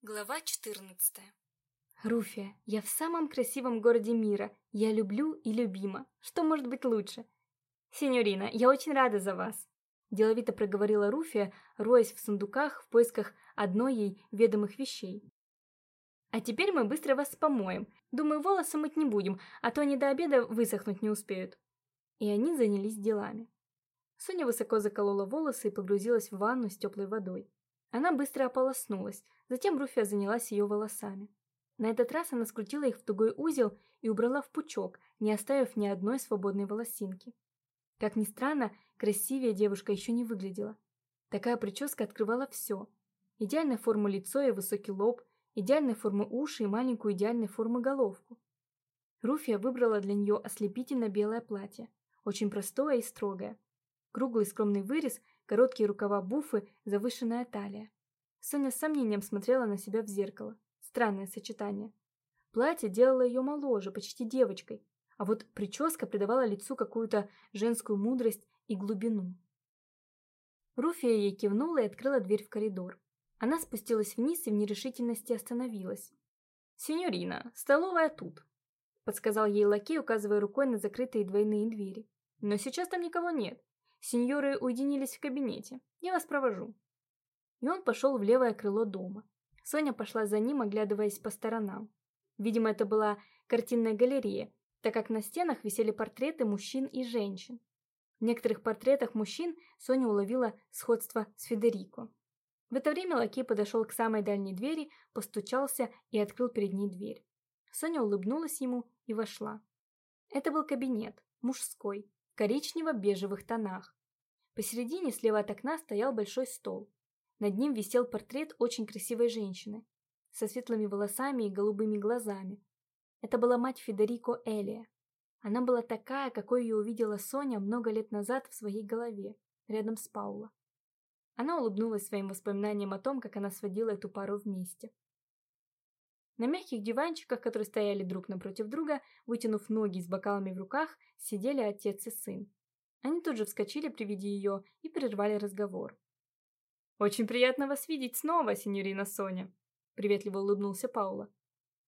Глава 14 Руфия, я в самом красивом городе мира. Я люблю и любима. Что может быть лучше? Синьорина, я очень рада за вас. Деловито проговорила Руфия, роясь в сундуках в поисках одной ей ведомых вещей. А теперь мы быстро вас помоем. Думаю, волосы мыть не будем, а то они до обеда высохнуть не успеют. И они занялись делами. Соня высоко заколола волосы и погрузилась в ванну с теплой водой. Она быстро ополоснулась, затем Руфия занялась ее волосами. На этот раз она скрутила их в тугой узел и убрала в пучок, не оставив ни одной свободной волосинки. Как ни странно, красивее девушка еще не выглядела. Такая прическа открывала все. Идеальной формы лицо и высокий лоб, идеальной формы уши и маленькую идеальной формы головку. Руфия выбрала для нее ослепительно белое платье, очень простое и строгое. Круглый скромный вырез короткие рукава буфы, завышенная талия. Соня с сомнением смотрела на себя в зеркало. Странное сочетание. Платье делало ее моложе, почти девочкой, а вот прическа придавала лицу какую-то женскую мудрость и глубину. Руфия ей кивнула и открыла дверь в коридор. Она спустилась вниз и в нерешительности остановилась. «Синьорина, столовая тут», — подсказал ей лакей, указывая рукой на закрытые двойные двери. «Но сейчас там никого нет. Сеньоры уединились в кабинете. Я вас провожу». И он пошел в левое крыло дома. Соня пошла за ним, оглядываясь по сторонам. Видимо, это была картинная галерея, так как на стенах висели портреты мужчин и женщин. В некоторых портретах мужчин Соня уловила сходство с Федерико. В это время лакей подошел к самой дальней двери, постучался и открыл перед ней дверь. Соня улыбнулась ему и вошла. Это был кабинет, мужской, коричнево-бежевых тонах. Посередине слева от окна стоял большой стол. Над ним висел портрет очень красивой женщины, со светлыми волосами и голубыми глазами. Это была мать Федерико Элия. Она была такая, какой ее увидела Соня много лет назад в своей голове, рядом с Пауло. Она улыбнулась своим воспоминаниям о том, как она сводила эту пару вместе. На мягких диванчиках, которые стояли друг напротив друга, вытянув ноги с бокалами в руках, сидели отец и сын. Они тут же вскочили при виде ее и прервали разговор. «Очень приятно вас видеть снова, сеньорина Соня», — приветливо улыбнулся Паула.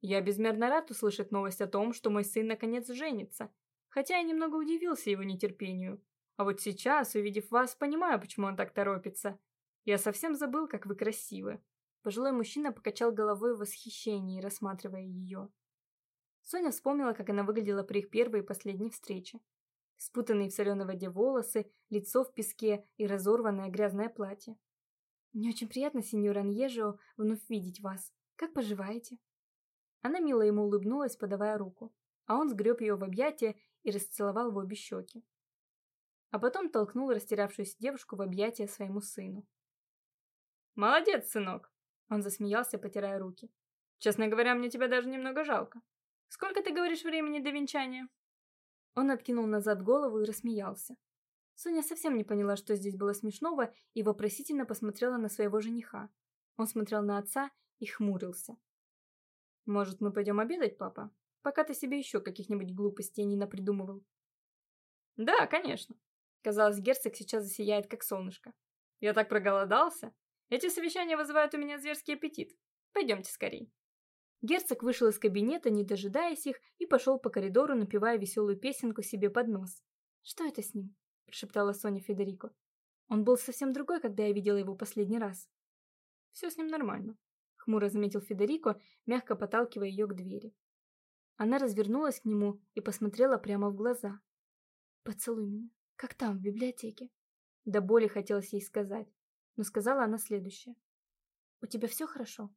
«Я безмерно рад услышать новость о том, что мой сын наконец женится, хотя я немного удивился его нетерпению. А вот сейчас, увидев вас, понимаю, почему он так торопится. Я совсем забыл, как вы красивы». Пожилой мужчина покачал головой в восхищении, рассматривая ее. Соня вспомнила, как она выглядела при их первой и последней встрече. Спутанные в соленой воде волосы, лицо в песке и разорванное грязное платье. «Мне очень приятно, сеньор Аньежио, вновь видеть вас. Как поживаете?» Она мило ему улыбнулась, подавая руку, а он сгреб ее в объятия и расцеловал в обе щеки. А потом толкнул растерявшуюся девушку в объятия своему сыну. «Молодец, сынок!» Он засмеялся, потирая руки. «Честно говоря, мне тебя даже немного жалко. Сколько ты говоришь времени до венчания?» Он откинул назад голову и рассмеялся. Соня совсем не поняла, что здесь было смешного, и вопросительно посмотрела на своего жениха. Он смотрел на отца и хмурился. «Может, мы пойдем обедать, папа? Пока ты себе еще каких-нибудь глупостей не напридумывал». «Да, конечно». Казалось, герцог сейчас засияет, как солнышко. «Я так проголодался. Эти совещания вызывают у меня зверский аппетит. Пойдемте скорей». Герцог вышел из кабинета, не дожидаясь их, и пошел по коридору, напевая веселую песенку себе под нос. «Что это с ним?» – прошептала Соня Федерико. «Он был совсем другой, когда я видела его последний раз». «Все с ним нормально», – хмуро заметил Федерико, мягко подталкивая ее к двери. Она развернулась к нему и посмотрела прямо в глаза. «Поцелуй меня, как там, в библиотеке». До боли хотелось ей сказать но сказала она следующее. «У тебя все хорошо?»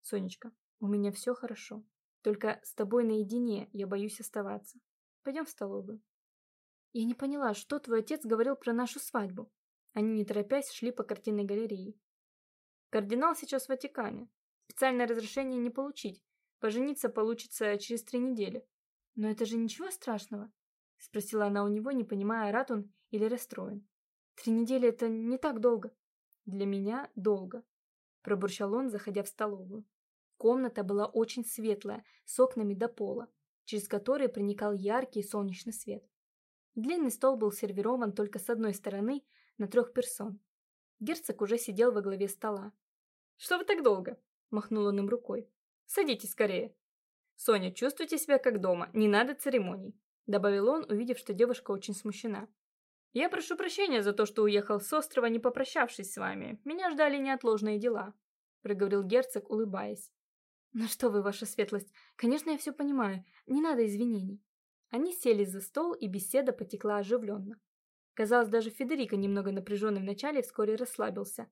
«Сонечка, у меня все хорошо. Только с тобой наедине я боюсь оставаться. Пойдем в столовую». Я не поняла, что твой отец говорил про нашу свадьбу. Они, не торопясь, шли по картинной галерее. Кардинал сейчас в Ватикане. Специальное разрешение не получить. Пожениться получится через три недели. Но это же ничего страшного? Спросила она у него, не понимая, рад он или расстроен. Три недели это не так долго. Для меня долго, пробурчал он, заходя в столовую. Комната была очень светлая, с окнами до пола, через которые проникал яркий солнечный свет. Длинный стол был сервирован только с одной стороны на трех персон. Герцог уже сидел во главе стола. «Что вы так долго?» махнул он им рукой. «Садитесь скорее». «Соня, чувствуйте себя как дома, не надо церемоний», добавил он, увидев, что девушка очень смущена. «Я прошу прощения за то, что уехал с острова, не попрощавшись с вами. Меня ждали неотложные дела», проговорил герцог, улыбаясь. «Ну что вы, ваша светлость, конечно, я все понимаю, не надо извинений». Они сели за стол, и беседа потекла оживленно. Казалось, даже Федерико, немного напряженный вначале, вскоре расслабился.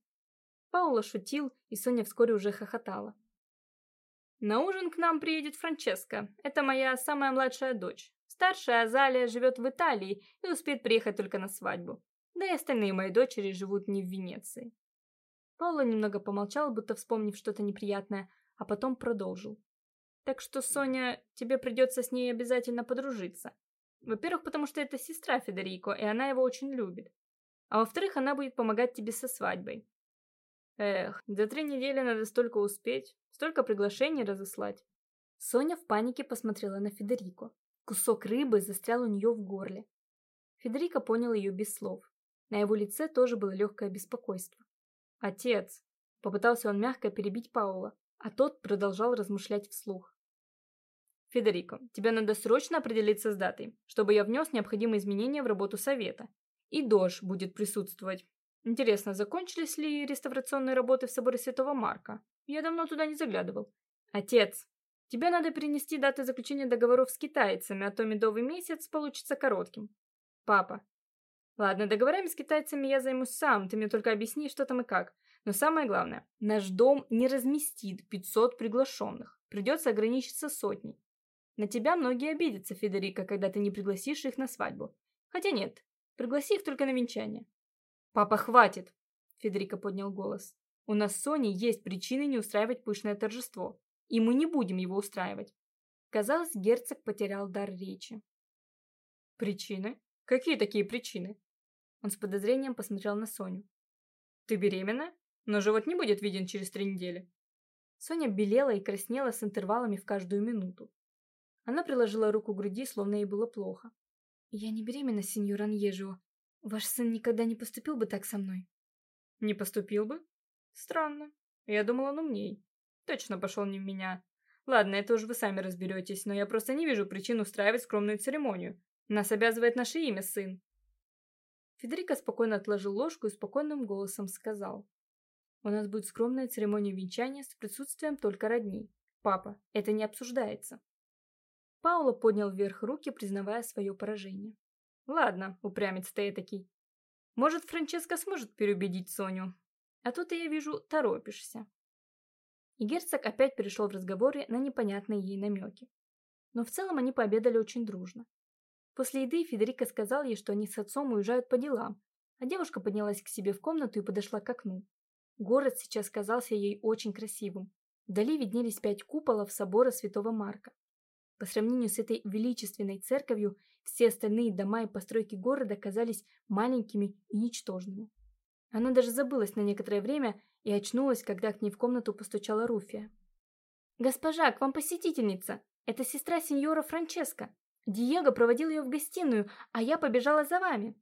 Паула шутил, и Соня вскоре уже хохотала. «На ужин к нам приедет Франческа. Это моя самая младшая дочь. Старшая Азалия живет в Италии и успеет приехать только на свадьбу. Да и остальные мои дочери живут не в Венеции». Паула немного помолчал, будто вспомнив что-то неприятное, а потом продолжил. «Так что, Соня, тебе придется с ней обязательно подружиться. Во-первых, потому что это сестра Федерико, и она его очень любит. А во-вторых, она будет помогать тебе со свадьбой. Эх, за три недели надо столько успеть, столько приглашений разослать. Соня в панике посмотрела на Федерико. Кусок рыбы застрял у нее в горле. Федерико понял ее без слов. На его лице тоже было легкое беспокойство. «Отец!» Попытался он мягко перебить Паула, а тот продолжал размышлять вслух. Федерико, тебе надо срочно определиться с датой, чтобы я внес необходимые изменения в работу совета. И Дож будет присутствовать. Интересно, закончились ли реставрационные работы в соборе Святого Марка? Я давно туда не заглядывал. Отец, тебе надо перенести даты заключения договоров с китайцами, а то медовый месяц получится коротким. Папа. Ладно, договорами с китайцами я займусь сам, ты мне только объясни, что там и как. Но самое главное, наш дом не разместит 500 приглашенных. Придется ограничиться сотней. На тебя многие обидятся, Федерико, когда ты не пригласишь их на свадьбу. Хотя нет, пригласи их только на венчание. Папа, хватит! Федерико поднял голос. У нас с Соней есть причины не устраивать пышное торжество, и мы не будем его устраивать. Казалось, герцог потерял дар речи. Причины? Какие такие причины? Он с подозрением посмотрел на Соню. Ты беременна? Но живот не будет виден через три недели. Соня белела и краснела с интервалами в каждую минуту. Она приложила руку к груди, словно ей было плохо. «Я не беременна, сеньор Аньежио. Ваш сын никогда не поступил бы так со мной». «Не поступил бы? Странно. Я думала, он умней. Точно пошел не в меня. Ладно, это уж вы сами разберетесь, но я просто не вижу причин устраивать скромную церемонию. Нас обязывает наше имя, сын». Федерико спокойно отложил ложку и спокойным голосом сказал. «У нас будет скромная церемония венчания с присутствием только родней. Папа, это не обсуждается». Пауло поднял вверх руки, признавая свое поражение. «Ладно, упрямец ты этакий. Может, Франческа сможет переубедить Соню. А тут я вижу, торопишься». И герцог опять перешел в разговоре на непонятные ей намеки. Но в целом они пообедали очень дружно. После еды Федерико сказал ей, что они с отцом уезжают по делам, а девушка поднялась к себе в комнату и подошла к окну. Город сейчас казался ей очень красивым. Вдали виднелись пять куполов собора Святого Марка. По сравнению с этой величественной церковью, все остальные дома и постройки города казались маленькими и ничтожными. Она даже забылась на некоторое время и очнулась, когда к ней в комнату постучала Руфия. «Госпожа, к вам посетительница! Это сестра сеньора Франческо. Диего проводил ее в гостиную, а я побежала за вами».